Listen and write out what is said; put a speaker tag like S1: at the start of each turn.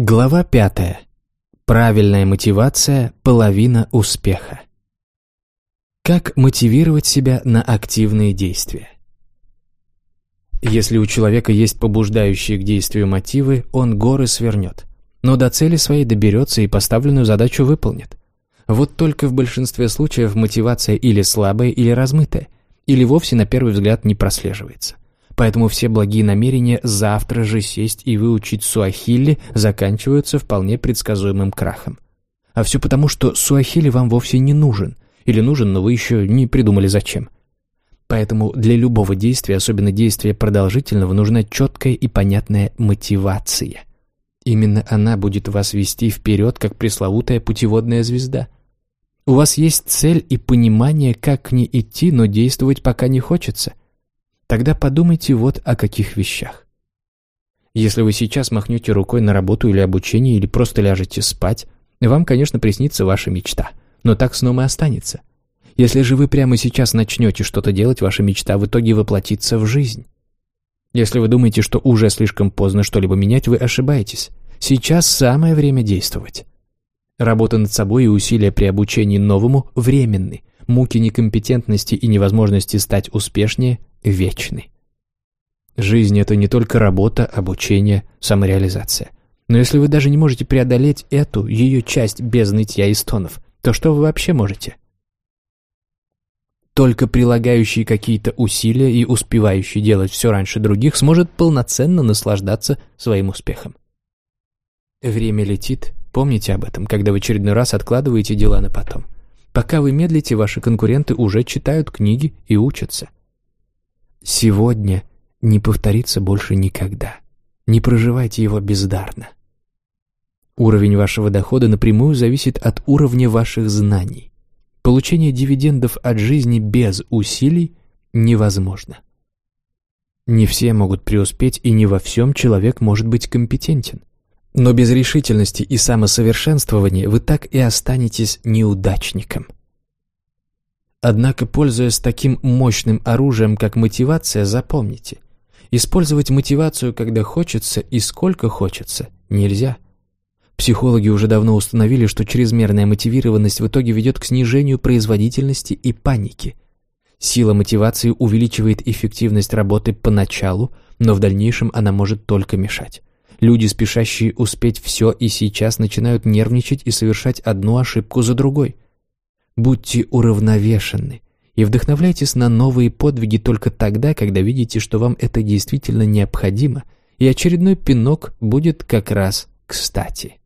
S1: Глава пятая. Правильная мотивация – половина успеха. Как мотивировать себя на активные действия? Если у человека есть побуждающие к действию мотивы, он горы свернет, но до цели своей доберется и поставленную задачу выполнит. Вот только в большинстве случаев мотивация или слабая, или размытая, или вовсе на первый взгляд не прослеживается. Поэтому все благие намерения завтра же сесть и выучить суахили заканчиваются вполне предсказуемым крахом. А все потому, что суахили вам вовсе не нужен, или нужен, но вы еще не придумали зачем. Поэтому для любого действия, особенно действия продолжительного, нужна четкая и понятная мотивация. Именно она будет вас вести вперед, как пресловутая путеводная звезда. У вас есть цель и понимание, как к ней идти, но действовать пока не хочется. Тогда подумайте вот о каких вещах. Если вы сейчас махнете рукой на работу или обучение, или просто ляжете спать, вам, конечно, приснится ваша мечта, но так сном и останется. Если же вы прямо сейчас начнете что-то делать, ваша мечта в итоге воплотится в жизнь. Если вы думаете, что уже слишком поздно что-либо менять, вы ошибаетесь. Сейчас самое время действовать. Работа над собой и усилия при обучении новому временны. Муки некомпетентности и невозможности стать успешнее вечны. Жизнь – это не только работа, обучение, самореализация. Но если вы даже не можете преодолеть эту, ее часть без нытья и стонов, то что вы вообще можете? Только прилагающий какие-то усилия и успевающий делать все раньше других сможет полноценно наслаждаться своим успехом. Время летит, помните об этом, когда в очередной раз откладываете дела на потом. Пока вы медлите, ваши конкуренты уже читают книги и учатся. Сегодня не повторится больше никогда. Не проживайте его бездарно. Уровень вашего дохода напрямую зависит от уровня ваших знаний. Получение дивидендов от жизни без усилий невозможно. Не все могут преуспеть, и не во всем человек может быть компетентен. Но без решительности и самосовершенствования вы так и останетесь неудачником. Однако, пользуясь таким мощным оружием, как мотивация, запомните, использовать мотивацию, когда хочется и сколько хочется, нельзя – Психологи уже давно установили, что чрезмерная мотивированность в итоге ведет к снижению производительности и панике. Сила мотивации увеличивает эффективность работы поначалу, но в дальнейшем она может только мешать. Люди, спешащие успеть все и сейчас, начинают нервничать и совершать одну ошибку за другой. Будьте уравновешенны и вдохновляйтесь на новые подвиги только тогда, когда видите, что вам это действительно необходимо, и очередной пинок будет как раз кстати.